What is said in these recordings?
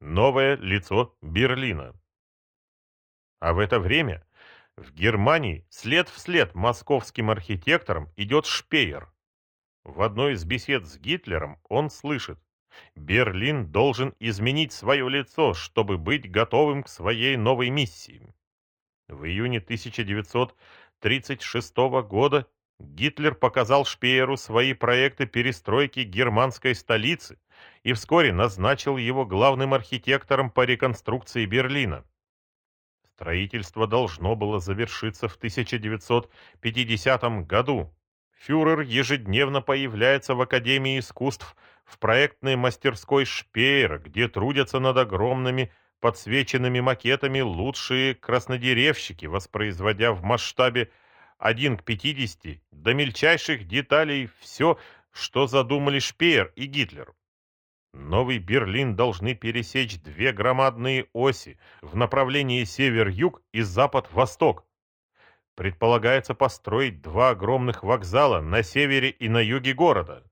Новое лицо Берлина. А в это время в Германии след вслед московским архитекторам идет Шпеер. В одной из бесед с Гитлером он слышит, Берлин должен изменить свое лицо, чтобы быть готовым к своей новой миссии. В июне 1936 года Гитлер показал Шпееру свои проекты перестройки германской столицы и вскоре назначил его главным архитектором по реконструкции Берлина. Строительство должно было завершиться в 1950 году. Фюрер ежедневно появляется в Академии искусств в проектной мастерской Шпеера, где трудятся над огромными подсвеченными макетами лучшие краснодеревщики, воспроизводя в масштабе 1 к 50 до мельчайших деталей все, что задумали Шпеер и Гитлер. Новый Берлин должны пересечь две громадные оси в направлении север-юг и запад-восток. Предполагается построить два огромных вокзала на севере и на юге города.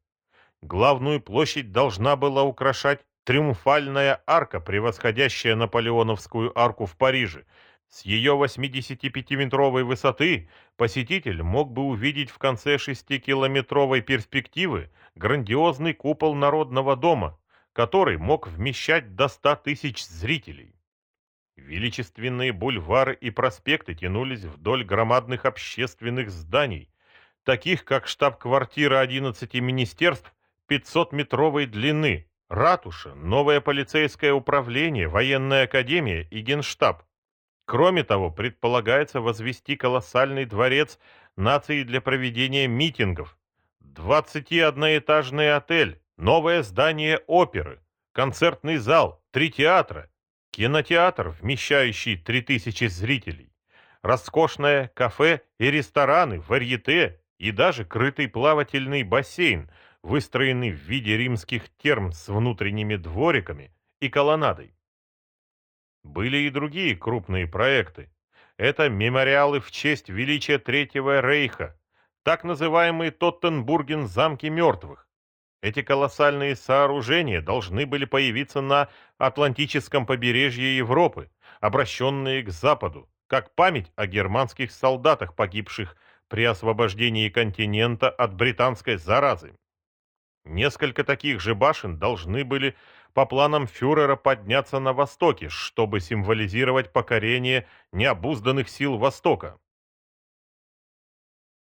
Главную площадь должна была украшать триумфальная арка, превосходящая Наполеоновскую арку в Париже. С ее 85-метровой высоты посетитель мог бы увидеть в конце 6-километровой перспективы грандиозный купол Народного дома, который мог вмещать до 100 тысяч зрителей. Величественные бульвары и проспекты тянулись вдоль громадных общественных зданий, таких как штаб-квартира 11 министерств 500-метровой длины, ратуша, новое полицейское управление, военная академия и генштаб. Кроме того, предполагается возвести колоссальный дворец нации для проведения митингов, 21-этажный отель, новое здание оперы, концертный зал, три театра, кинотеатр, вмещающий 3000 зрителей, роскошное кафе и рестораны, варьете и даже крытый плавательный бассейн, выстроенный в виде римских терм с внутренними двориками и колоннадой. Были и другие крупные проекты. Это мемориалы в честь величия Третьего Рейха, так называемые Тоттенбурген замки мертвых. Эти колоссальные сооружения должны были появиться на Атлантическом побережье Европы, обращенные к западу, как память о германских солдатах, погибших при освобождении континента от британской заразы. Несколько таких же башен должны были по планам фюрера подняться на востоке, чтобы символизировать покорение необузданных сил Востока.